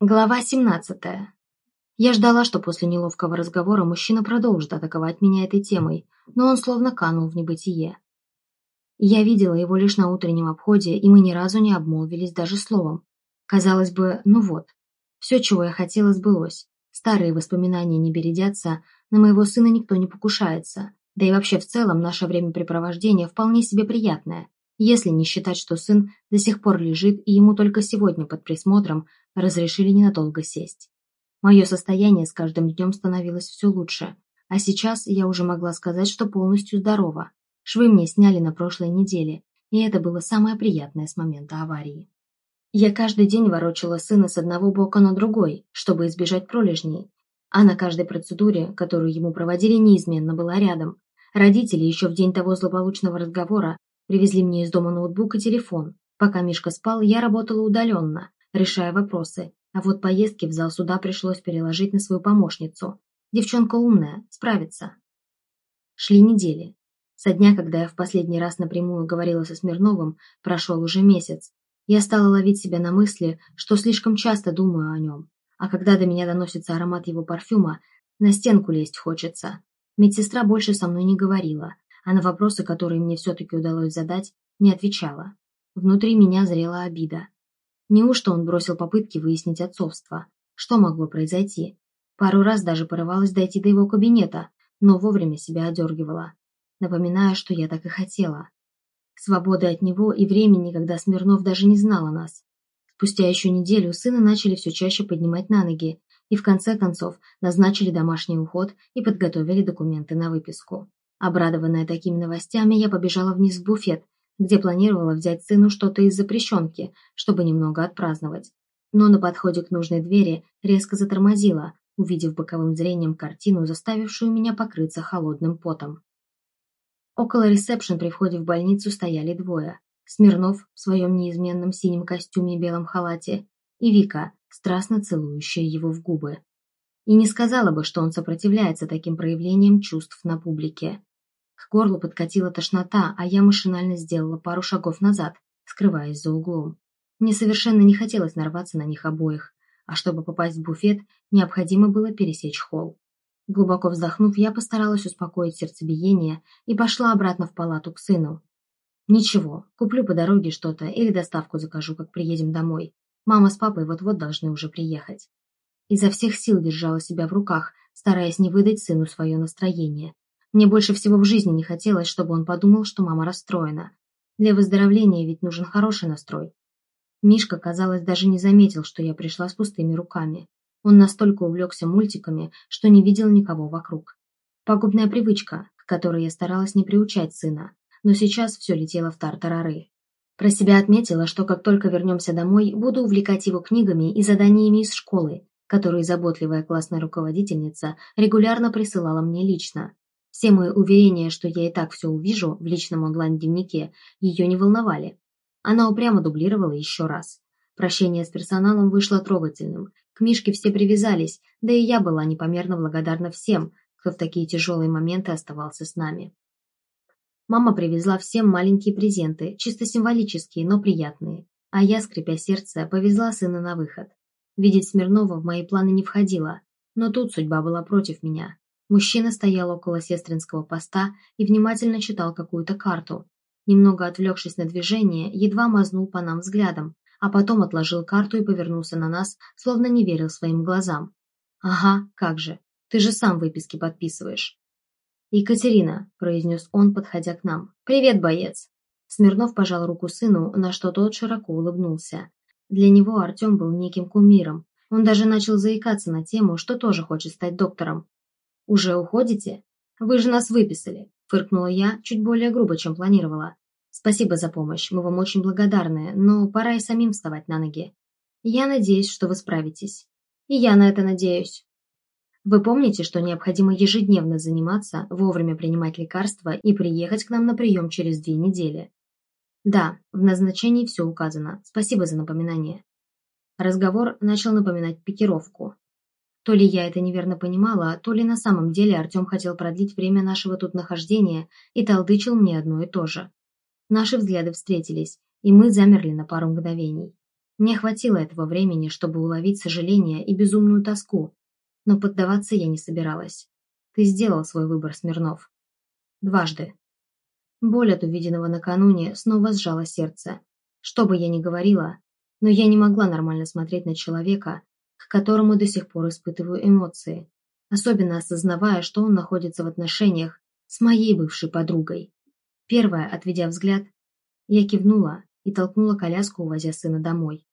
Глава 17. Я ждала, что после неловкого разговора мужчина продолжит атаковать меня этой темой, но он словно канул в небытие. Я видела его лишь на утреннем обходе, и мы ни разу не обмолвились даже словом. Казалось бы, ну вот, все, чего я хотела, сбылось. Старые воспоминания не бередятся, на моего сына никто не покушается, да и вообще в целом наше времяпрепровождение вполне себе приятное, если не считать, что сын до сих пор лежит и ему только сегодня под присмотром разрешили ненадолго сесть. Мое состояние с каждым днем становилось все лучше, а сейчас я уже могла сказать, что полностью здорова. Швы мне сняли на прошлой неделе, и это было самое приятное с момента аварии. Я каждый день ворочала сына с одного бока на другой, чтобы избежать пролежней, а на каждой процедуре, которую ему проводили, неизменно была рядом. Родители еще в день того злополучного разговора Привезли мне из дома ноутбук и телефон. Пока Мишка спал, я работала удаленно, решая вопросы, а вот поездки в зал суда пришлось переложить на свою помощницу. Девчонка умная, справится. Шли недели. Со дня, когда я в последний раз напрямую говорила со Смирновым, прошел уже месяц. Я стала ловить себя на мысли, что слишком часто думаю о нем. А когда до меня доносится аромат его парфюма, на стенку лезть хочется. Медсестра больше со мной не говорила, а на вопросы, которые мне все-таки удалось задать, не отвечала. Внутри меня зрела обида. Неужто он бросил попытки выяснить отцовство? Что могло произойти? Пару раз даже порывалась дойти до его кабинета, но вовремя себя одергивала, напоминая, что я так и хотела. Свободы от него и времени, когда Смирнов даже не знал о нас. Спустя еще неделю сына начали все чаще поднимать на ноги, и в конце концов назначили домашний уход и подготовили документы на выписку. Обрадованная такими новостями, я побежала вниз в буфет, где планировала взять сыну что-то из запрещенки, чтобы немного отпраздновать. Но на подходе к нужной двери резко затормозила, увидев боковым зрением картину, заставившую меня покрыться холодным потом. Около ресепшн при входе в больницу стояли двое. Смирнов в своем неизменном синем костюме и белом халате и Вика, страстно целующая его в губы. И не сказала бы, что он сопротивляется таким проявлениям чувств на публике. К горлу подкатила тошнота, а я машинально сделала пару шагов назад, скрываясь за углом. Мне совершенно не хотелось нарваться на них обоих, а чтобы попасть в буфет, необходимо было пересечь холл. Глубоко вздохнув, я постаралась успокоить сердцебиение и пошла обратно в палату к сыну. «Ничего, куплю по дороге что-то или доставку закажу, как приедем домой. Мама с папой вот-вот должны уже приехать». Изо всех сил держала себя в руках, стараясь не выдать сыну свое настроение. Мне больше всего в жизни не хотелось, чтобы он подумал, что мама расстроена. Для выздоровления ведь нужен хороший настрой. Мишка, казалось, даже не заметил, что я пришла с пустыми руками. Он настолько увлекся мультиками, что не видел никого вокруг. Пагубная привычка, к которой я старалась не приучать сына, но сейчас все летело в тартарары. Про себя отметила, что как только вернемся домой, буду увлекать его книгами и заданиями из школы, которые заботливая классная руководительница регулярно присылала мне лично, все мои уверения, что я и так все увижу в личном онлайн-дневнике, ее не волновали. Она упрямо дублировала еще раз. Прощение с персоналом вышло трогательным. К Мишке все привязались, да и я была непомерно благодарна всем, кто в такие тяжелые моменты оставался с нами. Мама привезла всем маленькие презенты, чисто символические, но приятные. А я, скрипя сердце, повезла сына на выход. Видеть Смирнова в мои планы не входило, но тут судьба была против меня. Мужчина стоял около сестринского поста и внимательно читал какую-то карту. Немного отвлекшись на движение, едва мазнул по нам взглядом, а потом отложил карту и повернулся на нас, словно не верил своим глазам. «Ага, как же, ты же сам выписки подписываешь». «Екатерина», — произнес он, подходя к нам. «Привет, боец». Смирнов пожал руку сыну, на что тот широко улыбнулся. Для него Артем был неким кумиром. Он даже начал заикаться на тему, что тоже хочет стать доктором. «Уже уходите? Вы же нас выписали», – фыркнула я, чуть более грубо, чем планировала. «Спасибо за помощь, мы вам очень благодарны, но пора и самим вставать на ноги. Я надеюсь, что вы справитесь. И я на это надеюсь». Вы помните, что необходимо ежедневно заниматься, вовремя принимать лекарства и приехать к нам на прием через две недели? Да, в назначении все указано. Спасибо за напоминание. Разговор начал напоминать пикировку. То ли я это неверно понимала, то ли на самом деле Артем хотел продлить время нашего тут нахождения и толдычил мне одно и то же. Наши взгляды встретились, и мы замерли на пару мгновений. Мне хватило этого времени, чтобы уловить сожаление и безумную тоску, но поддаваться я не собиралась. Ты сделал свой выбор, Смирнов. Дважды. Боль от увиденного накануне снова сжала сердце. Что бы я ни говорила, но я не могла нормально смотреть на человека, к которому до сих пор испытываю эмоции, особенно осознавая, что он находится в отношениях с моей бывшей подругой. Первая, отведя взгляд, я кивнула и толкнула коляску, увозя сына домой.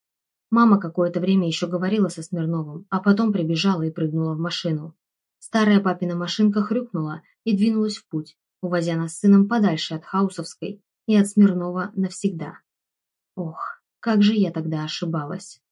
Мама какое-то время еще говорила со Смирновым, а потом прибежала и прыгнула в машину. Старая папина машинка хрюкнула и двинулась в путь, увозя нас с сыном подальше от Хаусовской и от Смирнова навсегда. Ох, как же я тогда ошибалась.